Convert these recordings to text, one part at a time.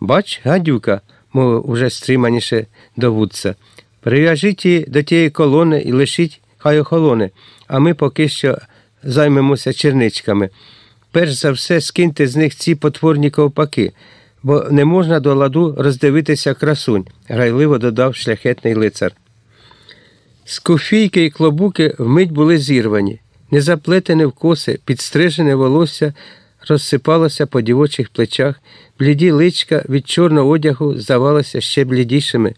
Бач, гадюка, мовив уже стриманіше довудця. Прив'яжіть її до тієї колони і лишіть, хай охолоне, а ми поки що займемося черничками. Перш за все, скиньте з них ці потворні ковпаки, бо не можна до ладу роздивитися красунь, грайливо додав шляхетний лицар. Скуфійки і клобуки вмить були зірвані, незаплетене в коси, підстрижене волосся розсипалося по дівочих плечах, бліді личка від чорного одягу здавалося ще блідішими.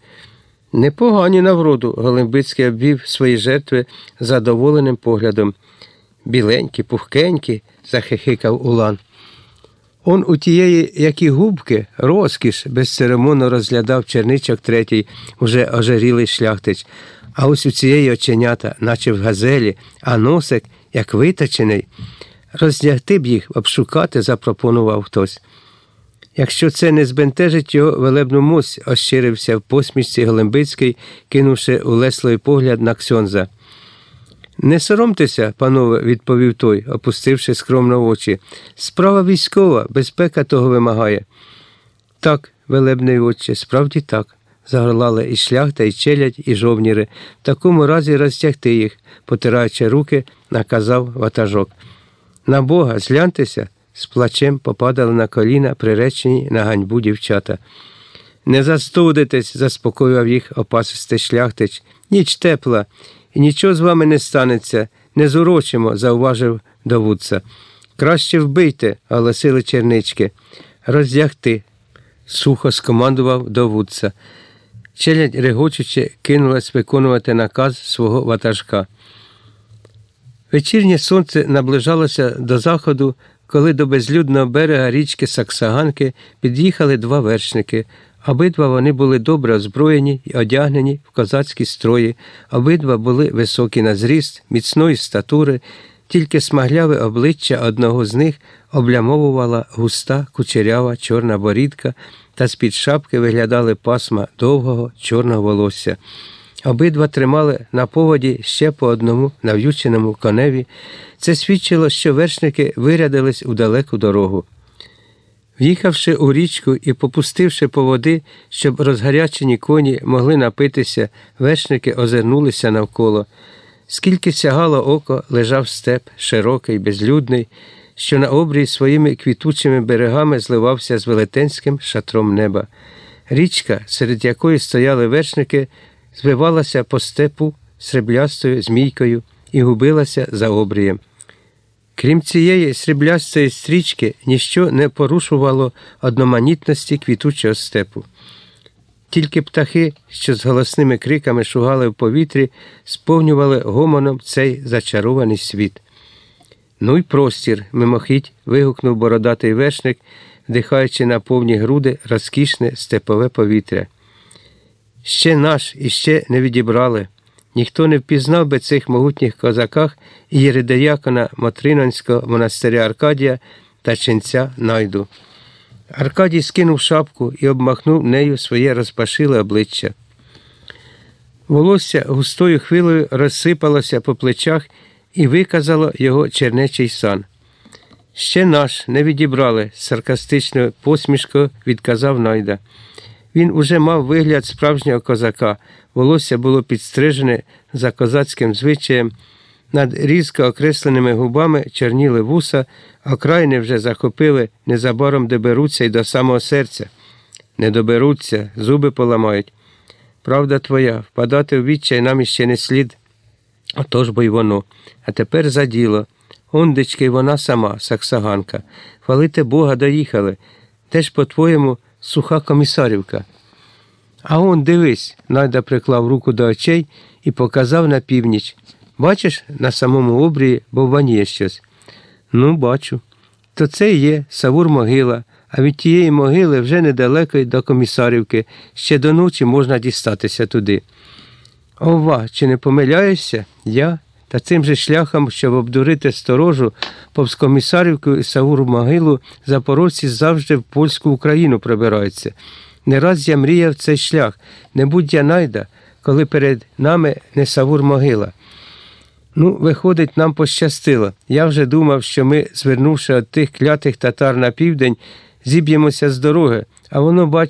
Непогані на вроду, Голембицький обвів свої жертви задоволеним поглядом. Біленькі, пухкенькі, захихикав Улан. Он у тієї, які губки, розкіш, безцеремонно розглядав черничок третій, уже ожирілий шляхтич. А ось у цієї оченята, наче в газелі, а носик, як виточений. Роздягти б їх, обшукати, запропонував хтось. Якщо це не збентежить його велебну мось, ощирився в посмішці Голембицький, кинувши улесливий погляд на Ксьонза. Не соромтеся, панове, відповів той, опустивши скромно очі. Справа військова, безпека того вимагає. Так, велебний отче, справді так. Загорлали і шляхта, і челядь, і жовніри. В такому разі розтягти їх, потираючи руки, наказав ватажок. На Бога, згляньтеся, з плачем попадали на коліна, приречені на ганьбу дівчата. Не застудитесь, заспокоював їх опасистий шляхтич. Ніч тепла, і нічого з вами не станеться, не зурочимо, зауважив довудця. Краще вбийте, оголосили чернички. Роздягти, сухо скомандував довудця. Челядь, регочучи, кинулась виконувати наказ свого ватажка. Вечірнє сонце наближалося до заходу, коли до безлюдного берега річки Саксаганки під'їхали два вершники. Обидва вони були добре озброєні і одягнені в козацькі строї, обидва були високі на зріст, міцної статури, тільки смагляве обличчя одного з них облямовувала густа кучерява чорна борідка, та з-під шапки виглядали пасма довгого чорного волосся. Обидва тримали на поводі ще по одному нав'юченому коневі. Це свідчило, що вершники вирядились у далеку дорогу. В'їхавши у річку і попустивши по води, щоб розгарячені коні могли напитися, вершники озирнулися навколо. Скільки сягало око, лежав степ, широкий, безлюдний, що на обрії своїми квітучими берегами зливався з велетенським шатром неба. Річка, серед якої стояли вершники, звивалася по степу сріблястою змійкою і губилася за обрієм. Крім цієї сріблястої стрічки, ніщо не порушувало одноманітності квітучого степу. Тільки птахи, що з голосними криками шугали в повітрі, сповнювали гомоном цей зачарований світ. Ну й простір, мимохідь, вигукнув бородатий вершник, вдихаючи на повні груди розкішне степове повітря. Ще наш і ще не відібрали. Ніхто не впізнав би цих могутніх козаках і єридеякона Матринонського монастиря Аркадія та ченця Найду. Аркадій скинув шапку і обмахнув нею своє розпашиле обличчя. Волосся густою хвилею розсипалося по плечах і виказало його чернечий сан. Ще наш не відібрали, саркастичною посмішкою відказав Найда. Він уже мав вигляд справжнього козака, волосся було підстрижене за козацьким звичаєм, над різко окресленими губами чорніли вуса, а крайни вже захопили, незабаром доберуться й до самого серця. Не доберуться, зуби поламають. Правда твоя, впадати в відчай нам іще не слід. Отож бо й воно. А тепер за діло. Ондечки вона сама, саксаганка. Хвалите Бога, доїхали. Де ж, по-твоєму, суха комісарівка? А он дивись, Найда приклав руку до очей і показав на північ. Бачиш, на самому обрії бовваніє щось. Ну, бачу. То це і є Савур могила, а від тієї могили вже недалеко й до комісарівки, ще до ночі можна дістатися туди. Ова, чи не помиляєшся? Я? Та цим же шляхом, щоб обдурити сторожу, повз комісарівку і Савур могилу, запорожці завжди в польську Україну пробираються. Не раз я мріяв цей шлях, не будь я найда, коли перед нами не Савур могила. Ну, виходить, нам пощастило. Я вже думав, що ми, звернувши від тих клятих татар на південь, зіб'ємося з дороги, А воно, бач,